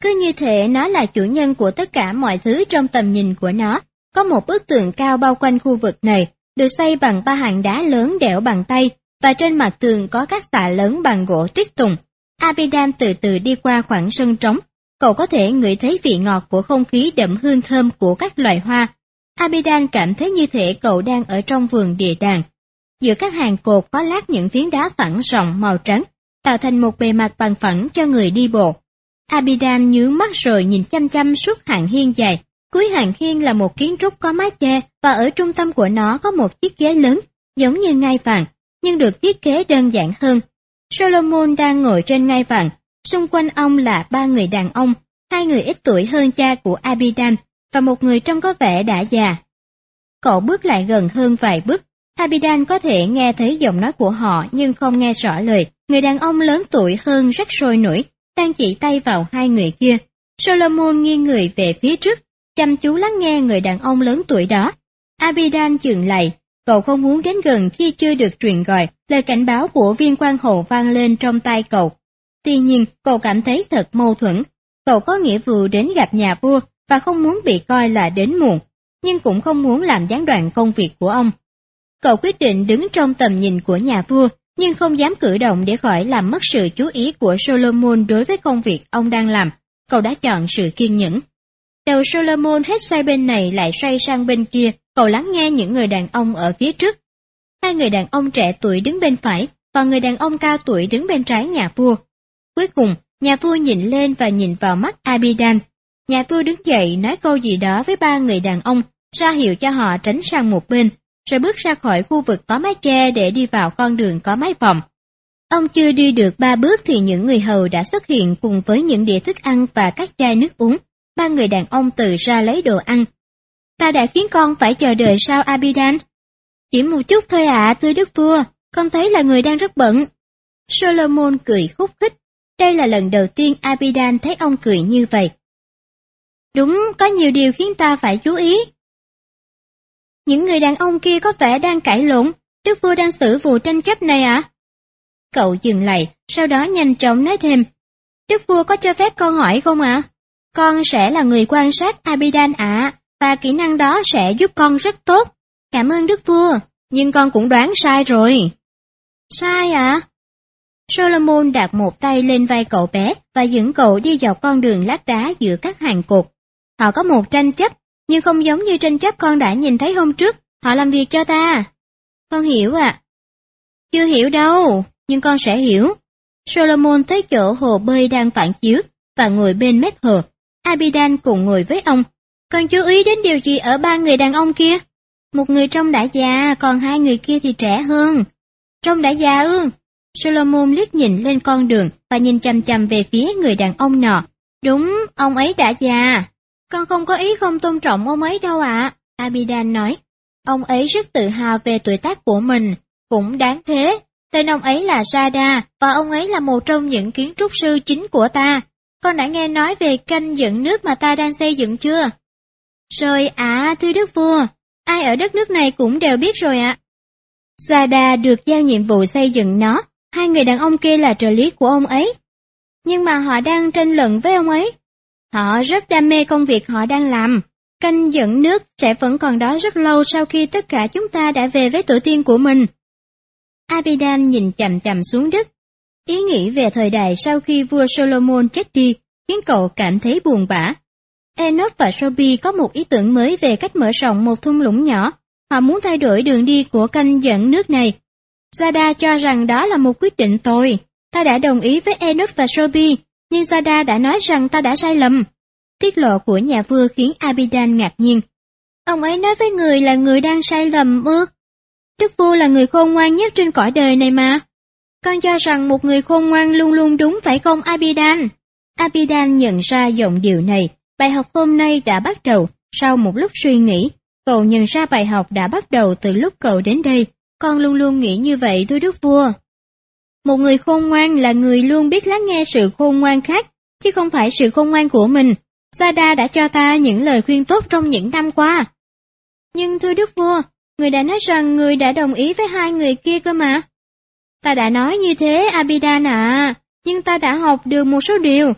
S1: Cứ như thể nó là chủ nhân của tất cả mọi thứ trong tầm nhìn của nó. Có một bức tường cao bao quanh khu vực này, được xây bằng ba hàng đá lớn đẽo bằng tay, và trên mặt tường có các xà lớn bằng gỗ tuyết tùng. Abidan từ từ đi qua khoảng sân trống, cậu có thể ngửi thấy vị ngọt của không khí đậm hương thơm của các loài hoa. Abidan cảm thấy như thể cậu đang ở trong vườn địa đàng. Giữa các hàng cột có lát những phiến đá phẳng rộng màu trắng, tạo thành một bề mặt bằng phẳng cho người đi bộ. Abidan nhướng mắt rồi nhìn chăm chăm suốt hàng hiên dài. Cuối hàng hiên là một kiến trúc có mái che và ở trung tâm của nó có một chiếc ghế lớn, giống như ngai vàng, nhưng được thiết kế đơn giản hơn. Solomon đang ngồi trên ngai vàng, xung quanh ông là ba người đàn ông, hai người ít tuổi hơn cha của Abidan và một người trông có vẻ đã già. Cậu bước lại gần hơn vài bước, Abidan có thể nghe thấy giọng nói của họ nhưng không nghe rõ lời. Người đàn ông lớn tuổi hơn rất sôi nổi, đang chỉ tay vào hai người kia. Solomon nghiêng người về phía trước, chăm chú lắng nghe người đàn ông lớn tuổi đó. Abidan dừng lại, cậu không muốn đến gần khi chưa được truyền gọi, lời cảnh báo của viên quan hộ vang lên trong tai cậu. Tuy nhiên, cậu cảm thấy thật mâu thuẫn. Cậu có nghĩa vụ đến gặp nhà vua và không muốn bị coi là đến muộn, nhưng cũng không muốn làm gián đoạn công việc của ông. Cậu quyết định đứng trong tầm nhìn của nhà vua, nhưng không dám cử động để khỏi làm mất sự chú ý của Solomon đối với công việc ông đang làm. Cậu đã chọn sự kiên nhẫn. Đầu Solomon hết xoay bên này lại xoay sang bên kia, cậu lắng nghe những người đàn ông ở phía trước. Hai người đàn ông trẻ tuổi đứng bên phải, còn người đàn ông cao tuổi đứng bên trái nhà vua. Cuối cùng, nhà vua nhìn lên và nhìn vào mắt Abidan. Nhà vua đứng dậy nói câu gì đó với ba người đàn ông, ra hiệu cho họ tránh sang một bên, rồi bước ra khỏi khu vực có mái che để đi vào con đường có mái vòng. Ông chưa đi được ba bước thì những người hầu đã xuất hiện cùng với những đĩa thức ăn và các chai nước uống. Ba người đàn ông từ ra lấy đồ ăn. Ta đã khiến con phải chờ đợi sao Abidan? Chỉ một chút thôi ạ, à, thưa đức vua, con thấy là người đang rất bận. Solomon cười khúc khích. Đây là lần đầu tiên Abidan thấy ông cười như vậy. Đúng, có nhiều điều khiến ta phải chú ý. Những người đàn ông kia có vẻ đang cãi lộn, đức vua đang xử vụ tranh chấp này ạ? À? Cậu dừng lại, sau đó nhanh chóng nói thêm. Đức vua có cho phép con hỏi không ạ? À? Con sẽ là người quan sát Abidan ạ, và kỹ năng đó sẽ giúp con rất tốt. Cảm ơn đức vua, nhưng con cũng đoán sai rồi. Sai ạ? À? Solomon đặt một tay lên vai cậu bé và dẫn cậu đi dọc con đường lát đá giữa các hàng cột. Họ có một tranh chấp, nhưng không giống như tranh chấp con đã nhìn thấy hôm trước, họ làm việc cho ta. Con hiểu à? Chưa hiểu đâu, nhưng con sẽ hiểu. Solomon tới chỗ hồ bơi đang phản chiếu và ngồi bên mép hồ. Abidan cùng ngồi với ông. Con chú ý đến điều gì ở ba người đàn ông kia? Một người trông đã già, còn hai người kia thì trẻ hơn. Trông đã già ư? Solomon liếc nhìn lên con đường và nhìn chăm chăm về phía người đàn ông nọ. Đúng, ông ấy đã già. Con không có ý không tôn trọng ông ấy đâu ạ, à. Abidan nói. Ông ấy rất tự hào về tuổi tác của mình, cũng đáng thế. Tên ông ấy là Sada, và ông ấy là một trong những kiến trúc sư chính của ta. Con đã nghe nói về canh dẫn nước mà ta đang xây dựng chưa? Rồi à, thưa đức vua, ai ở đất nước này cũng đều biết rồi ạ. À. Sada được giao nhiệm vụ xây dựng nó, hai người đàn ông kia là trợ lý của ông ấy. Nhưng mà họ đang tranh luận với ông ấy. Họ rất đam mê công việc họ đang làm. Canh dẫn nước sẽ vẫn còn đó rất lâu sau khi tất cả chúng ta đã về với tổ tiên của mình. Abidan nhìn chầm chầm xuống đất. Ý nghĩ về thời đại sau khi vua Solomon chết đi khiến cậu cảm thấy buồn bã. Enoch và Sobi có một ý tưởng mới về cách mở rộng một thung lũng nhỏ. Họ muốn thay đổi đường đi của canh dẫn nước này. Zada cho rằng đó là một quyết định tồi. Ta đã đồng ý với Enoch và Sobi, nhưng Zada đã nói rằng ta đã sai lầm. Tiết lộ của nhà vua khiến Abidan ngạc nhiên. Ông ấy nói với người là người đang sai lầm ư? Đức vua là người khôn ngoan nhất trên cõi đời này mà. Con cho rằng một người khôn ngoan luôn luôn đúng phải không Abidan? Abidan nhận ra giọng điều này, bài học hôm nay đã bắt đầu, sau một lúc suy nghĩ, cậu nhận ra bài học đã bắt đầu từ lúc cậu đến đây, con luôn luôn nghĩ như vậy thưa đức vua. Một người khôn ngoan là người luôn biết lắng nghe sự khôn ngoan khác, chứ không phải sự khôn ngoan của mình. Sada đã cho ta những lời khuyên tốt trong những năm qua. Nhưng thưa đức vua, người đã nói rằng người đã đồng ý với hai người kia cơ mà. Ta đã nói như thế Abidan à, nhưng ta đã học được một số điều.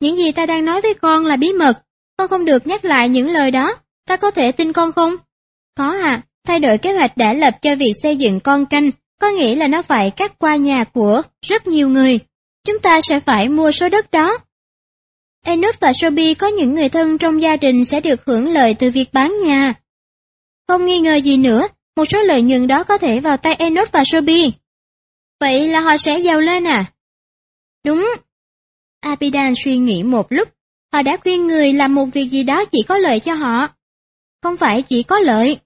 S1: Những gì ta đang nói với con là bí mật, con không được nhắc lại những lời đó, ta có thể tin con không? Có à, thay đổi kế hoạch đã lập cho việc xây dựng con canh, có nghĩa là nó phải cắt qua nhà của rất nhiều người. Chúng ta sẽ phải mua số đất đó. Enoch và Sobi có những người thân trong gia đình sẽ được hưởng lợi từ việc bán nhà. Không nghi ngờ gì nữa, một số lợi nhuận đó có thể vào tay Enoch và Sobi. Vậy là họ sẽ giàu lên à? Đúng. Abidan suy nghĩ một lúc, họ đã khuyên người làm một việc gì đó chỉ có lợi cho họ. Không phải chỉ có lợi.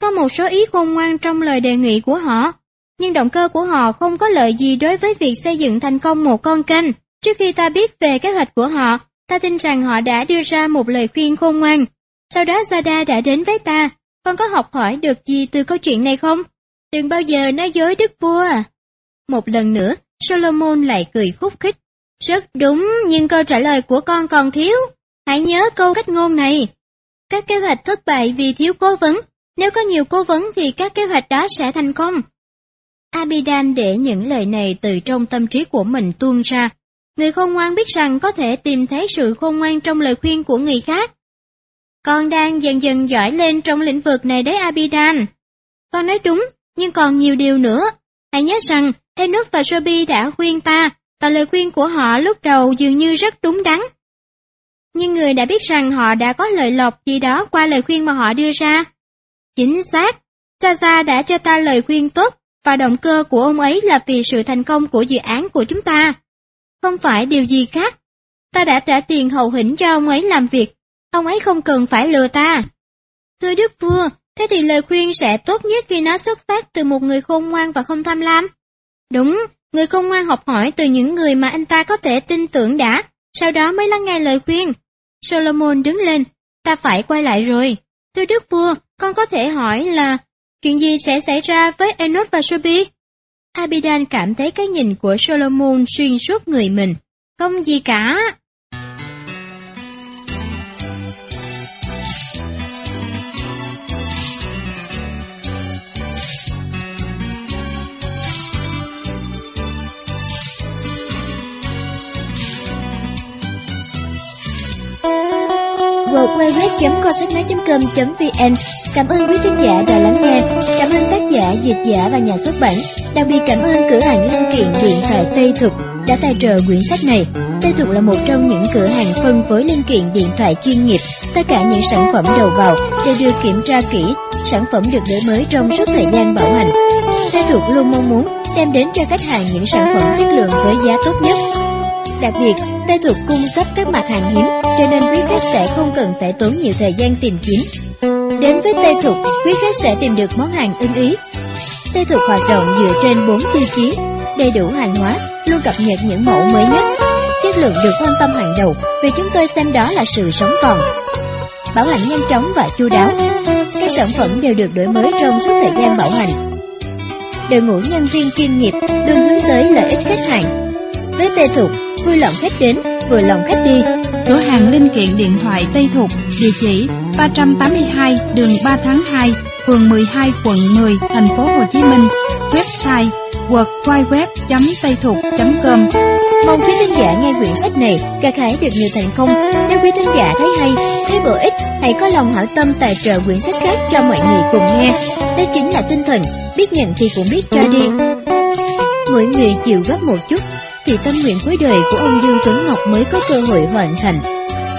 S1: Có một số ý khôn ngoan trong lời đề nghị của họ, nhưng động cơ của họ không có lợi gì đối với việc xây dựng thành công một con kênh. Trước khi ta biết về kế hoạch của họ, ta tin rằng họ đã đưa ra một lời khuyên khôn ngoan. Sau đó Zada đã đến với ta, con có học hỏi được gì từ câu chuyện này không?
S2: đừng bao giờ nói dối đức vua. Một lần nữa, Solomon lại cười khúc khích. Rất đúng, nhưng câu trả lời của con còn thiếu. Hãy nhớ câu cách ngôn này. Các kế hoạch thất bại vì thiếu cố vấn. Nếu có nhiều cố vấn thì các kế hoạch đó sẽ thành công. Abidan để những lời này từ trong tâm trí của mình tuôn ra. Người khôn ngoan biết rằng có thể tìm thấy sự khôn ngoan trong lời khuyên của người khác. Con đang dần dần giỏi lên trong lĩnh vực này đấy Abidan. Con nói đúng, nhưng còn nhiều điều nữa. Hãy nhớ rằng Enoch và Joby đã khuyên ta, và lời khuyên của họ lúc đầu dường như rất đúng đắn. Nhưng người đã biết rằng họ đã có lợi lộc gì đó qua lời khuyên mà họ đưa ra. Chính xác, Chaza đã cho ta lời khuyên tốt, và động cơ của ông ấy là vì sự thành công của dự án của chúng ta. Không phải điều gì khác. Ta đã trả tiền hậu hĩnh cho ông ấy làm việc, ông ấy không cần phải lừa ta. Thưa Đức Vua, thế thì lời khuyên sẽ tốt nhất khi nó xuất phát từ một người khôn ngoan và không tham lam. Đúng, người khôn ngoan học hỏi từ những người mà anh ta có thể tin tưởng đã, sau đó mới lắng nghe lời khuyên. Solomon đứng lên, ta phải quay lại rồi. Thưa Đức Vua, con có thể hỏi là chuyện gì sẽ xảy ra với Enos và Sobi? Abidan cảm thấy cái nhìn của Solomon xuyên suốt người mình. Không gì cả.
S1: www.cosetnet.com.vn Cảm ơn quý thính giả đã lắng nghe. Cảm ơn tác giả, dịch giả và nhà xuất bản. Đặc biệt cảm ơn cửa hàng linh kiện điện thoại Tây Thục đã tài trợ quyển sách này. Tây Thục là một trong những cửa hàng phân phối linh kiện điện thoại chuyên nghiệp. Tất cả những sản phẩm đầu vào đều được kiểm tra kỹ, sản phẩm được đổi mới trong suốt thời gian bảo hành. Tây Thục luôn mong muốn đem đến cho khách hàng những sản phẩm chất lượng với giá tốt nhất. Đặc biệt, Tây thuộc cung cấp các mặt hàng hiếm, cho nên quý khách sẽ không cần phải tốn nhiều thời gian tìm kiếm. Đến với Tây thuộc, quý khách sẽ tìm được món hàng ưng ý. Tây thuộc hoạt động dựa trên 4 tiêu chí, đầy đủ hàng hóa, luôn cập nhật những mẫu mới nhất. Chất lượng được quan tâm hàng đầu vì chúng tôi xem đó là sự sống còn. Bảo hành nhanh chóng và chu đáo. Các sản phẩm đều được đổi mới trong suốt thời gian bảo hành. Đội ngũ nhân viên chuyên nghiệp luôn hướng tới lợi ích khách hàng. Với Tây Thục, vui lòng khách đến, vừa lòng khách đi.
S3: Cửa hàng linh kiện điện thoại Tây Thục, địa chỉ 382 đường 3 tháng 2, phường 12, quận 10, thành phố Hồ Chí Minh. Website www.taythục.com
S1: Mong quý thính giả nghe quyển sách này gặt hái được nhiều thành công. Nếu quý thính giả thấy hay, thấy bổ ích, hãy có lòng hảo tâm tài trợ quyển sách khác cho mọi người cùng nghe. Đó chính là tinh thần, biết nhận thì cũng biết cho đi. Mỗi người chịu gấp một chút, thì tâm nguyện cuối đời của ông Dương Tuấn Ngọc mới có cơ hội hoàn thành.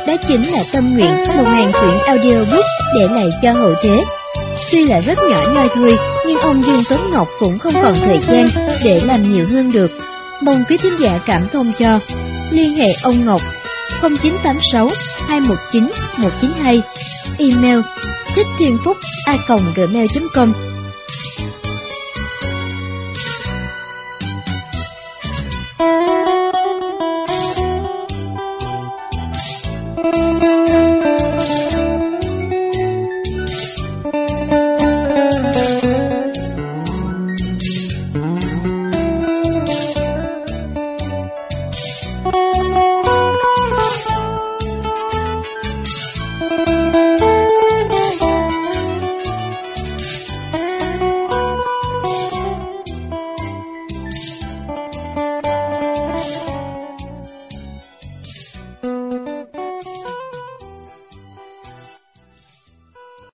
S1: Đó chính là tâm nguyện một ngàn quyển audiobook để lại cho hậu thế. Tuy là rất nhỏ nhoi thôi, nhưng ông Dương Tuấn Ngọc cũng không còn thời gian để làm nhiều hơn được. Mong quý thính giả cảm thông cho. Liên hệ ông Ngọc 0986 219 192 Email thích Thiên phúc a gmail.com